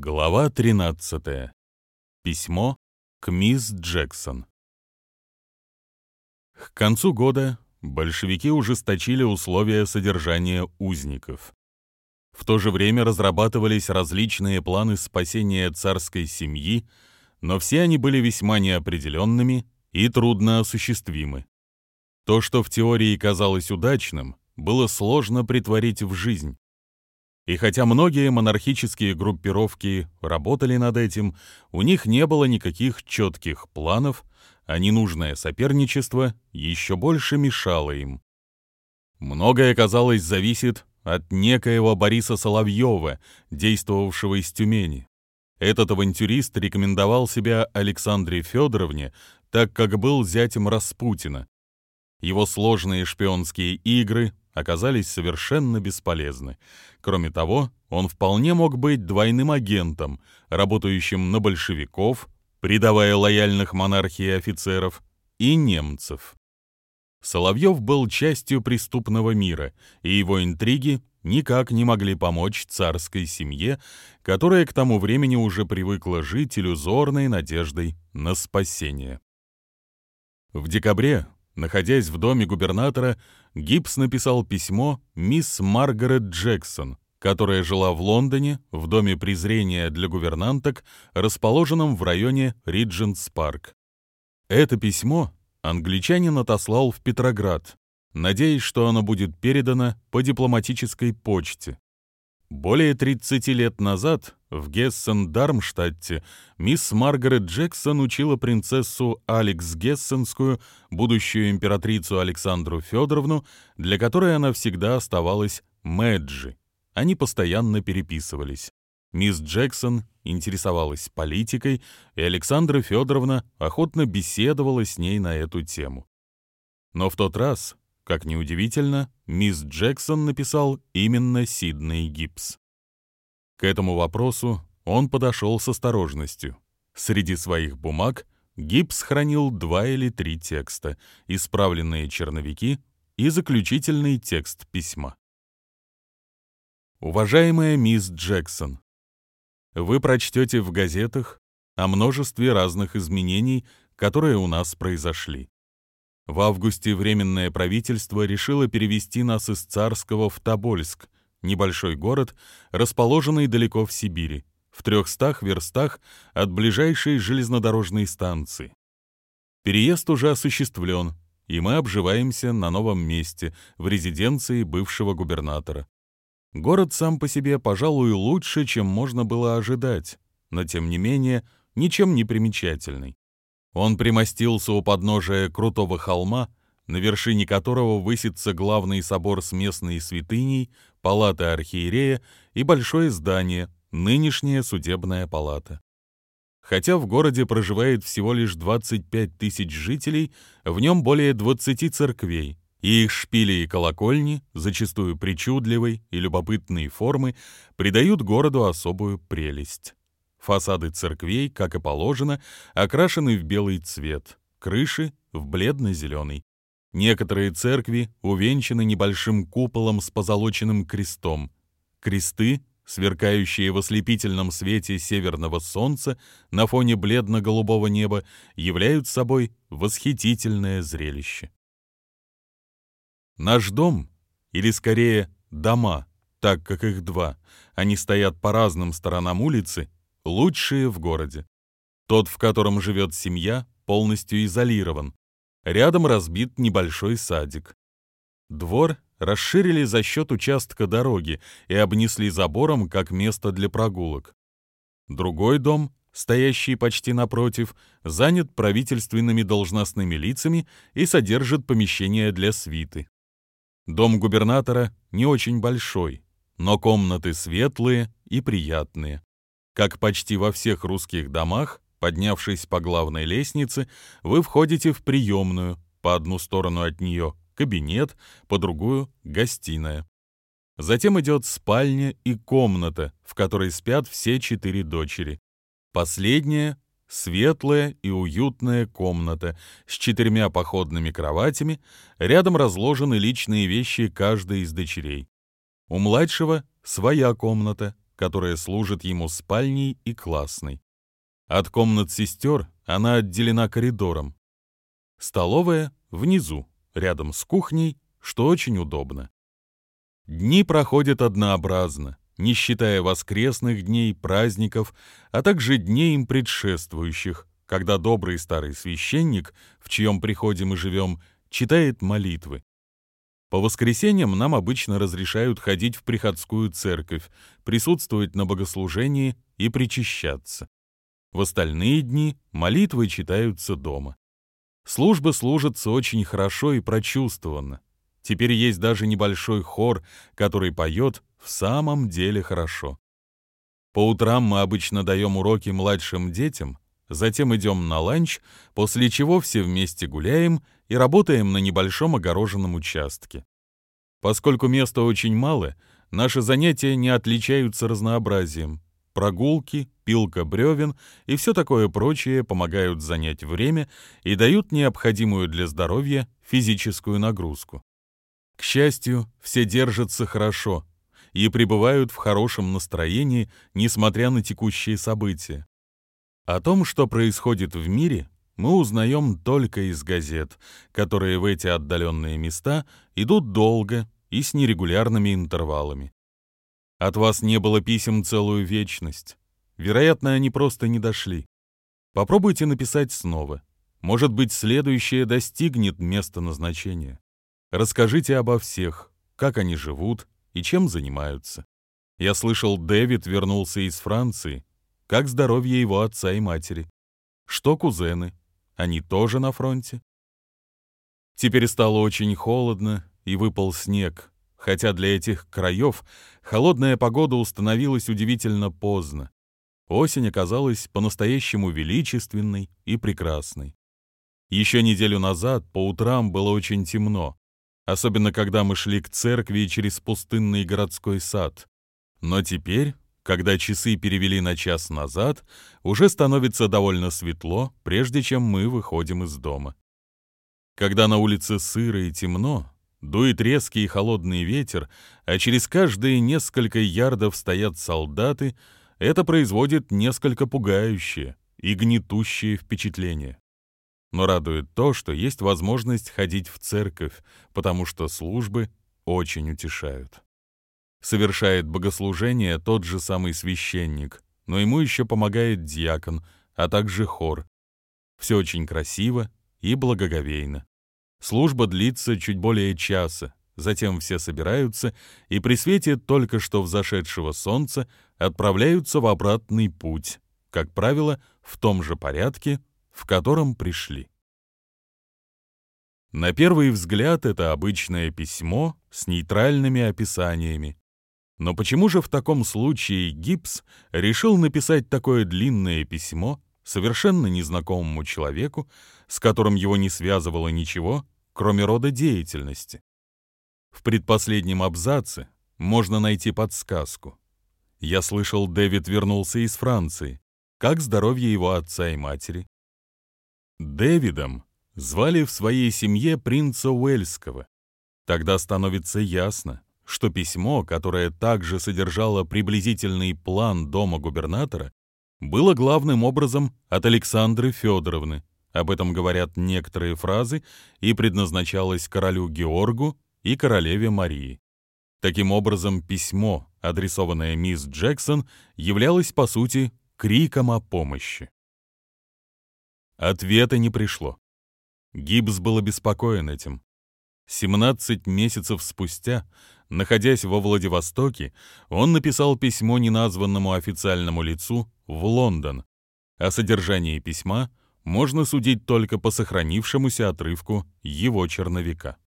Глава 13. Письмо к мисс Джексон. К концу года большевики ужесточили условия содержания узников. В то же время разрабатывались различные планы спасения царской семьи, но все они были весьма неопределенными и трудно осуществимы. То, что в теории казалось удачным, было сложно притворить в жизнь. И хотя многие монархические группировки работали над этим, у них не было никаких четких планов, а ненужное соперничество еще больше мешало им. Многое, казалось, зависит от некоего Бориса Соловьева, действовавшего из Тюмени. Этот авантюрист рекомендовал себя Александре Федоровне, так как был зятем Распутина. Его сложные шпионские игры, оказались совершенно бесполезны. Кроме того, он вполне мог быть двойным агентом, работающим на большевиков, предавая лояльных монархии офицеров, и немцев. Соловьев был частью преступного мира, и его интриги никак не могли помочь царской семье, которая к тому времени уже привыкла жить иллюзорной надеждой на спасение. В декабре Находясь в доме губернатора, Гибс написал письмо мисс Маргарет Джексон, которая жила в Лондоне в доме презрения для гувернанток, расположенном в районе Риджентс-парк. Это письмо англичанин отослал в Петроград, надеясь, что оно будет передано по дипломатической почте. Более 30 лет назад в Гессен-Дармштадте мисс Маргарет Джексон учила принцессу Алекс Гессенскую, будущую императрицу Александру Федоровну, для которой она всегда оставалась Мэджи. Они постоянно переписывались. Мисс Джексон интересовалась политикой, и Александра Федоровна охотно беседовала с ней на эту тему. Но в тот раз как ни удивительно, мисс Джексон написал именно Сидней Гибс. К этому вопросу он подошел с осторожностью. Среди своих бумаг Гибс хранил два или три текста, исправленные черновики и заключительный текст письма. Уважаемая мисс Джексон, вы прочтете в газетах о множестве разных изменений, которые у нас произошли. В августе Временное правительство решило перевести нас из Царского в Тобольск, небольшой город, расположенный далеко в Сибири, в трехстах верстах от ближайшей железнодорожной станции. Переезд уже осуществлен, и мы обживаемся на новом месте, в резиденции бывшего губернатора. Город сам по себе, пожалуй, лучше, чем можно было ожидать, но, тем не менее, ничем не примечательный. Он примостился у подножия крутого холма, на вершине которого высится главный собор с местной святыней, палата архиерея и большое здание, нынешняя судебная палата. Хотя в городе проживает всего лишь 25 тысяч жителей, в нем более 20 церквей, и их шпили и колокольни, зачастую причудливой и любопытной формы, придают городу особую прелесть. Фасады церквей, как и положено, окрашены в белый цвет, крыши — в бледно-зеленый. Некоторые церкви увенчаны небольшим куполом с позолоченным крестом. Кресты, сверкающие в ослепительном свете северного солнца на фоне бледно-голубого неба, являются собой восхитительное зрелище. Наш дом, или скорее дома, так как их два, они стоят по разным сторонам улицы, лучшие в городе. Тот, в котором живет семья, полностью изолирован. Рядом разбит небольшой садик. Двор расширили за счет участка дороги и обнесли забором как место для прогулок. Другой дом, стоящий почти напротив, занят правительственными должностными лицами и содержит помещение для свиты. Дом губернатора не очень большой, но комнаты светлые и приятные. Как почти во всех русских домах, поднявшись по главной лестнице, вы входите в приемную, по одну сторону от нее кабинет, по другую — гостиная. Затем идет спальня и комната, в которой спят все четыре дочери. Последняя — светлая и уютная комната с четырьмя походными кроватями, рядом разложены личные вещи каждой из дочерей. У младшего своя комната, которая служит ему спальней и классной. От комнат сестер она отделена коридором. Столовая внизу, рядом с кухней, что очень удобно. Дни проходят однообразно, не считая воскресных дней, праздников, а также дней им предшествующих, когда добрый старый священник, в чьем приходе мы живем, читает молитвы. По воскресеньям нам обычно разрешают ходить в приходскую церковь, присутствовать на богослужении и причащаться. В остальные дни молитвы читаются дома. Служба служится очень хорошо и прочувствованно. Теперь есть даже небольшой хор, который поет в самом деле хорошо. По утрам мы обычно даем уроки младшим детям, затем идем на ланч, после чего все вместе гуляем и работаем на небольшом огороженном участке. Поскольку места очень мало, наши занятия не отличаются разнообразием. Прогулки, пилка бревен и все такое прочее помогают занять время и дают необходимую для здоровья физическую нагрузку. К счастью, все держатся хорошо и пребывают в хорошем настроении, несмотря на текущие события. О том, что происходит в мире, мы узнаем только из газет, которые в эти отдаленные места идут долго и с нерегулярными интервалами. От вас не было писем целую вечность. Вероятно, они просто не дошли. Попробуйте написать снова. Может быть, следующее достигнет места назначения. Расскажите обо всех, как они живут и чем занимаются. Я слышал, Дэвид вернулся из Франции, как здоровье его отца и матери? Что кузены? Они тоже на фронте? Теперь стало очень холодно, и выпал снег, хотя для этих краев холодная погода установилась удивительно поздно. Осень оказалась по-настоящему величественной и прекрасной. Еще неделю назад по утрам было очень темно, особенно когда мы шли к церкви через пустынный городской сад. Но теперь когда часы перевели на час назад, уже становится довольно светло, прежде чем мы выходим из дома. Когда на улице сыро и темно, дует резкий и холодный ветер, а через каждые несколько ярдов стоят солдаты, это производит несколько пугающее и гнетущее впечатление. Но радует то, что есть возможность ходить в церковь, потому что службы очень утешают. Совершает богослужение тот же самый священник, но ему еще помогает диакон, а также хор. Все очень красиво и благоговейно. Служба длится чуть более часа, затем все собираются и при свете только что взошедшего солнца отправляются в обратный путь, как правило, в том же порядке, в котором пришли. На первый взгляд это обычное письмо с нейтральными описаниями, но почему же в таком случае Гибс решил написать такое длинное письмо совершенно незнакомому человеку, с которым его не связывало ничего, кроме рода деятельности? В предпоследнем абзаце можно найти подсказку. Я слышал, Дэвид вернулся из Франции. Как здоровье его отца и матери? Дэвидом звали в своей семье принца Уэльского. Тогда становится ясно, что письмо, которое также содержало приблизительный план дома губернатора, было главным образом от Александры Федоровны, об этом говорят некоторые фразы, и предназначалось королю Георгу и королеве Марии. Таким образом, письмо, адресованное мисс Джексон, являлось, по сути, криком о помощи. Ответа не пришло. Гибс был обеспокоен этим. 17 месяцев спустя Находясь во Владивостоке, он написал письмо неназванному официальному лицу в Лондон. О содержании письма можно судить только по сохранившемуся отрывку его черновика.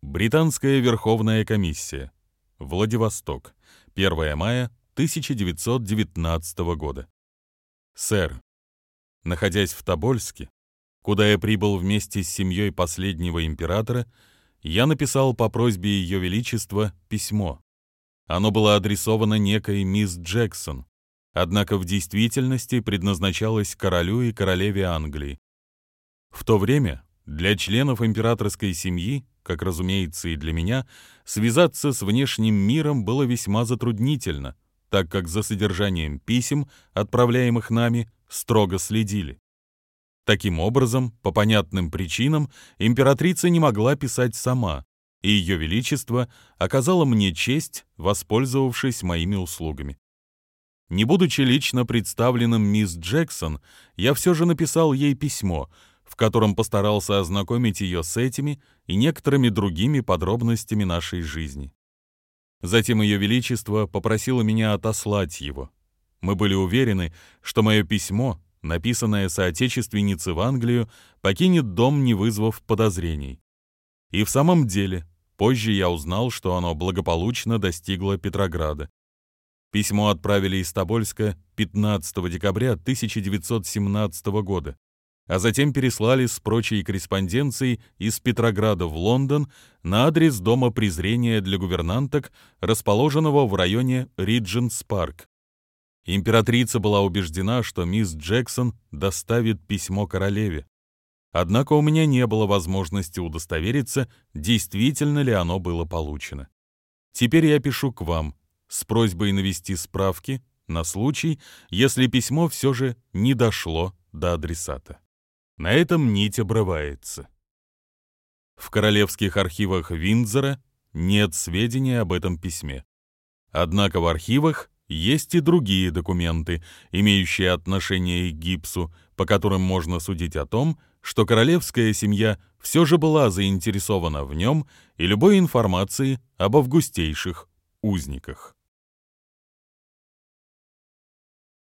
Британская Верховная комиссия. Владивосток. 1 мая 1919 года. Сэр, находясь в Тобольске, куда я прибыл вместе с семьей последнего императора, я написал по просьбе Ее Величества письмо. Оно было адресовано некой мисс Джексон, однако в действительности предназначалось королю и королеве Англии. В то время Для членов императорской семьи, как разумеется и для меня, связаться с внешним миром было весьма затруднительно, так как за содержанием писем, отправляемых нами, строго следили. Таким образом, по понятным причинам, императрица не могла писать сама, и Ее Величество оказало мне честь, воспользовавшись моими услугами. Не будучи лично представленным мисс Джексон, я все же написал ей письмо, в котором постарался ознакомить ее с этими и некоторыми другими подробностями нашей жизни. Затем Ее Величество попросило меня отослать его. Мы были уверены, что мое письмо, написанное соотечественнице в Англию, покинет дом, не вызвав подозрений. И в самом деле, позже я узнал, что оно благополучно достигло Петрограда. Письмо отправили из Тобольска 15 декабря 1917 года, а затем переслали с прочей корреспонденцией из Петрограда в Лондон на адрес Дома презрения для гувернанток, расположенного в районе Ридженс-парк. Императрица была убеждена, что мисс Джексон доставит письмо королеве. Однако у меня не было возможности удостовериться, действительно ли оно было получено. Теперь я пишу к вам с просьбой навести справки на случай, если письмо все же не дошло до адресата. На этом нить обрывается. В королевских архивах Виндзора нет сведений об этом письме. Однако в архивах есть и другие документы, имеющие отношение к гипсу, по которым можно судить о том, что королевская семья все же была заинтересована в нем и любой информации об августейших узниках.